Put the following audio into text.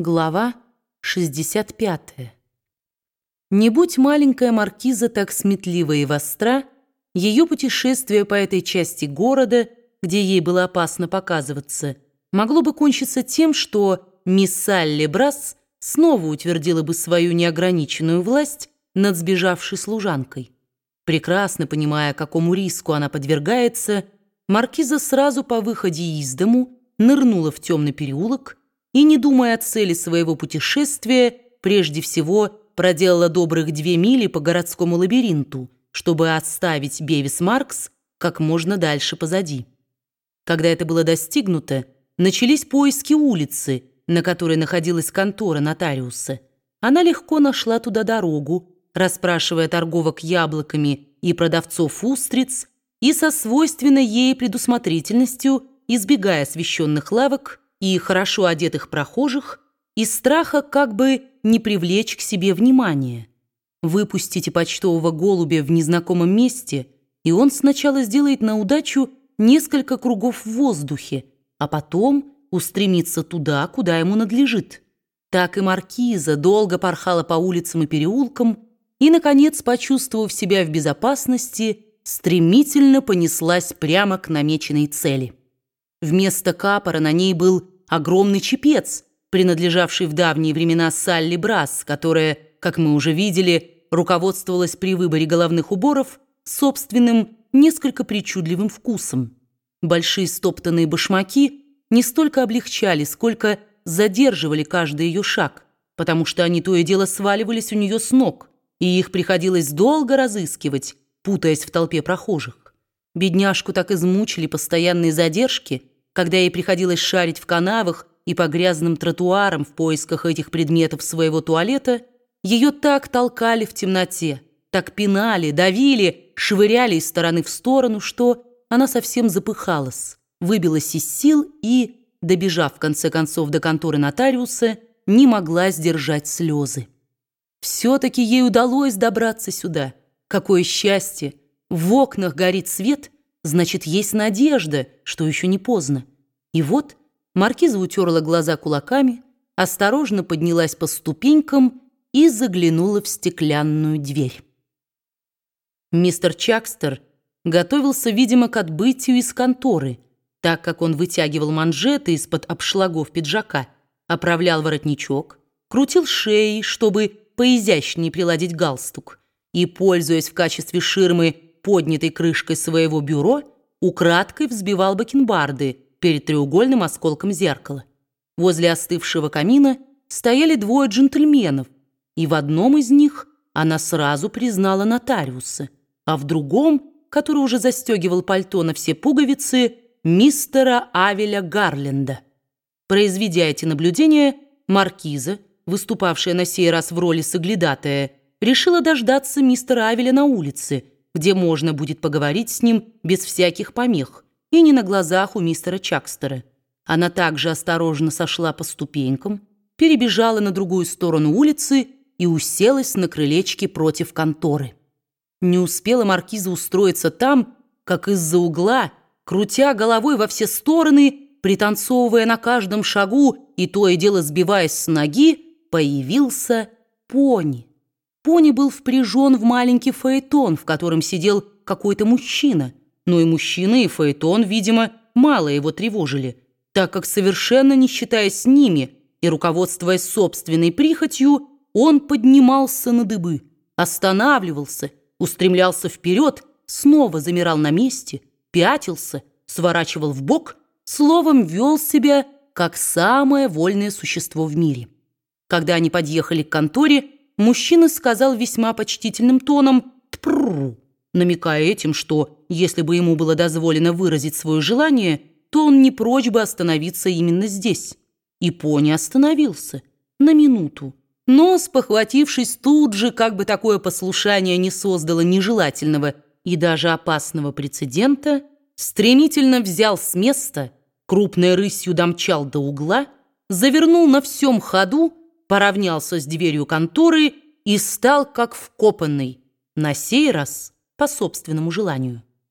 Глава 65. Не будь маленькая маркиза так сметлива и востра, ее путешествие по этой части города, где ей было опасно показываться, могло бы кончиться тем, что мисс Салли Брас снова утвердила бы свою неограниченную власть над сбежавшей служанкой. Прекрасно понимая, какому риску она подвергается, маркиза сразу по выходе из дому нырнула в темный переулок, и, не думая о цели своего путешествия, прежде всего проделала добрых две мили по городскому лабиринту, чтобы оставить Бевис Маркс как можно дальше позади. Когда это было достигнуто, начались поиски улицы, на которой находилась контора нотариуса. Она легко нашла туда дорогу, расспрашивая торговок яблоками и продавцов устриц, и со свойственной ей предусмотрительностью, избегая освещенных лавок, и хорошо одетых прохожих из страха как бы не привлечь к себе внимания. Выпустите почтового голубя в незнакомом месте, и он сначала сделает на удачу несколько кругов в воздухе, а потом устремится туда, куда ему надлежит. Так и маркиза долго порхала по улицам и переулкам и, наконец, почувствовав себя в безопасности, стремительно понеслась прямо к намеченной цели. Вместо капора на ней был огромный чепец, принадлежавший в давние времена Салли Брас, которая, как мы уже видели, руководствовалась при выборе головных уборов собственным, несколько причудливым вкусом. Большие стоптанные башмаки не столько облегчали, сколько задерживали каждый ее шаг, потому что они то и дело сваливались у нее с ног, и их приходилось долго разыскивать, путаясь в толпе прохожих. Бедняжку так измучили постоянные задержки, когда ей приходилось шарить в канавах и по грязным тротуарам в поисках этих предметов своего туалета, ее так толкали в темноте, так пинали, давили, швыряли из стороны в сторону, что она совсем запыхалась, выбилась из сил и, добежав в конце концов до конторы нотариуса, не могла сдержать слезы. Все-таки ей удалось добраться сюда. Какое счастье! В окнах горит свет, значит, есть надежда, что еще не поздно. И вот маркиза утерла глаза кулаками, осторожно поднялась по ступенькам и заглянула в стеклянную дверь. Мистер Чакстер готовился, видимо, к отбытию из конторы, так как он вытягивал манжеты из-под обшлагов пиджака, оправлял воротничок, крутил шеей, чтобы поизящнее приладить галстук, и, пользуясь в качестве ширмы поднятой крышкой своего бюро, украдкой взбивал бакенбарды перед треугольным осколком зеркала. Возле остывшего камина стояли двое джентльменов, и в одном из них она сразу признала нотариуса, а в другом, который уже застегивал пальто на все пуговицы, мистера Авеля Гарленда. Произведя эти наблюдения, маркиза, выступавшая на сей раз в роли соглядатая, решила дождаться мистера Авеля на улице – где можно будет поговорить с ним без всяких помех, и не на глазах у мистера Чакстера. Она также осторожно сошла по ступенькам, перебежала на другую сторону улицы и уселась на крылечке против конторы. Не успела маркиза устроиться там, как из-за угла, крутя головой во все стороны, пританцовывая на каждом шагу и то и дело сбиваясь с ноги, появился пони. Пони был впряжен в маленький фаэтон, в котором сидел какой-то мужчина. Но и мужчина, и фаэтон, видимо, мало его тревожили, так как, совершенно не считаясь с ними и руководствуясь собственной прихотью, он поднимался на дыбы, останавливался, устремлялся вперед, снова замирал на месте, пятился, сворачивал в бок, словом, вел себя как самое вольное существо в мире. Когда они подъехали к конторе, мужчина сказал весьма почтительным тоном «тпрррр», намекая этим, что, если бы ему было дозволено выразить свое желание, то он не прочь бы остановиться именно здесь. И пони остановился на минуту. Но, спохватившись тут же, как бы такое послушание не создало нежелательного и даже опасного прецедента, стремительно взял с места, крупной рысью домчал до угла, завернул на всем ходу поравнялся с дверью конторы и стал как вкопанный, на сей раз по собственному желанию.